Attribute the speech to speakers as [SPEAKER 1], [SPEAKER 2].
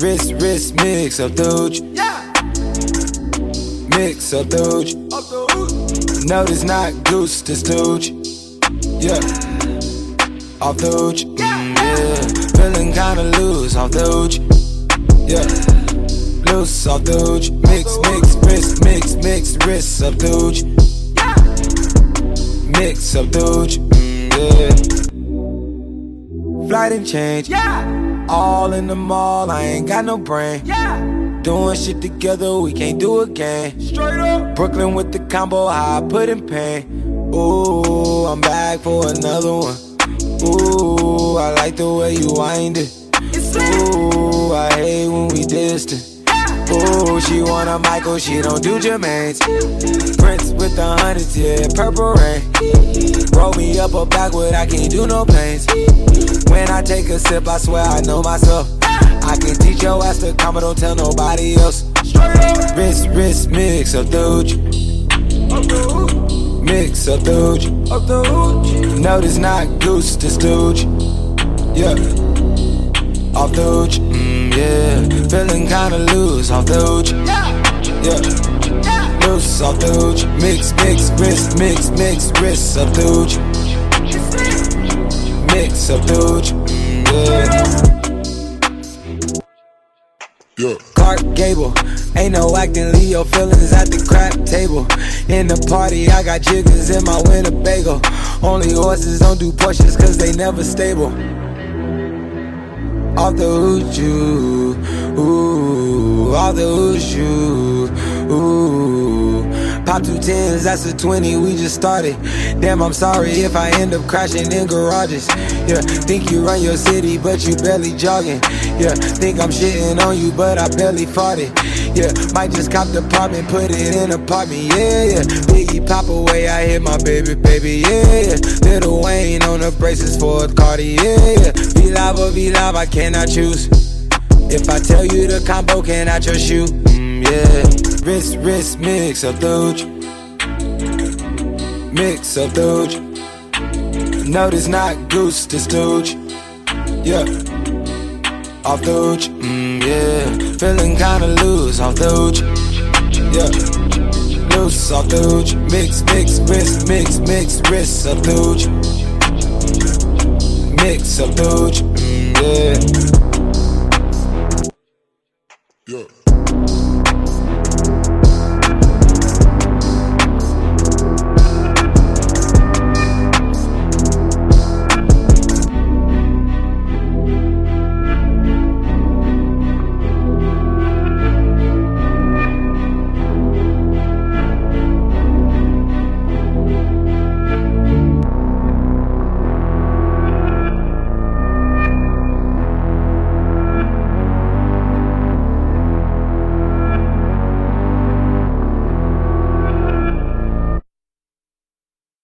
[SPEAKER 1] Wrist, wrist, mix up Doge.
[SPEAKER 2] Yeah,
[SPEAKER 1] Mix up
[SPEAKER 2] hood.
[SPEAKER 1] No, this not goose, this Doge. Yeah. Off Doge. Mm, yeah. Feeling kinda loose off Doge. Yeah. Loose off Doge. Mix, mix, wrist, mix, mix, wrist up Doge.
[SPEAKER 2] Yeah,
[SPEAKER 1] Mix up Doge. Mm, yeah. Flight and change.
[SPEAKER 2] yeah,
[SPEAKER 1] All in the mall, I ain't got no brain.
[SPEAKER 2] yeah.
[SPEAKER 1] Doing shit together, we can't do again.
[SPEAKER 2] Straight up.
[SPEAKER 1] Brooklyn with the combo, I put in pain. Ooh, I'm back for another one. Ooh, I like the way you wind it. Ooh, I hate when we distant. Ooh, she want a Michael, she don't do Jermaine's. Prince with the hundreds, yeah, purple rain. Roll me up a backward, I can't do no planes. When I take a sip, I swear I know myself. I can teach your ass to come, but don't tell nobody else. Wrist, wrist, mix
[SPEAKER 2] of hood.
[SPEAKER 1] Mix Doge.
[SPEAKER 2] Up the hood.
[SPEAKER 1] No, this not goose, this Doge. Yeah. Off Doge. Mm, yeah. Feeling kinda loose off Doge.
[SPEAKER 2] Yeah,
[SPEAKER 1] Yeah. Loose off Doge. Mix, mix, wrist, mix, mix, wrist up.
[SPEAKER 2] It's lit.
[SPEAKER 1] Mix up Doge. Mm, yeah.
[SPEAKER 3] Yeah.
[SPEAKER 1] Clark Gable. Ain't no acting, your feelings at the crap table. In the party, I got jiggers in my Winnebago. Only horses don't do Porsches cause they never stable. Off the hoochoo, ooh, off the hoochoo, ooh. Pop two tens, that's a 20, we just started. Damn, I'm sorry if I end up crashing in garages. Yeah, think you run your city, but you barely jogging. Yeah, think I'm shitting on you, but I barely farted. Yeah, might just cop the apartment, put it in apartment. Yeah, yeah. Biggie pop away, I hit my baby, baby. Yeah, yeah. Little braces for a Cardi. Yeah. V live or V live, I cannot choose. If I tell you the combo, can I trust you? Mm, yeah. Wrist, wrist, mix up Doge. Mix up Doge. No, this not goose, this Doge. Yeah. Off Doge. Mm, yeah. Feeling kinda loose off Doge. Yeah. Loose off Doge. Mix, mix, wrist, mix, mix, wrist up Doge. Mix up Doge. Mm.
[SPEAKER 3] Yeah.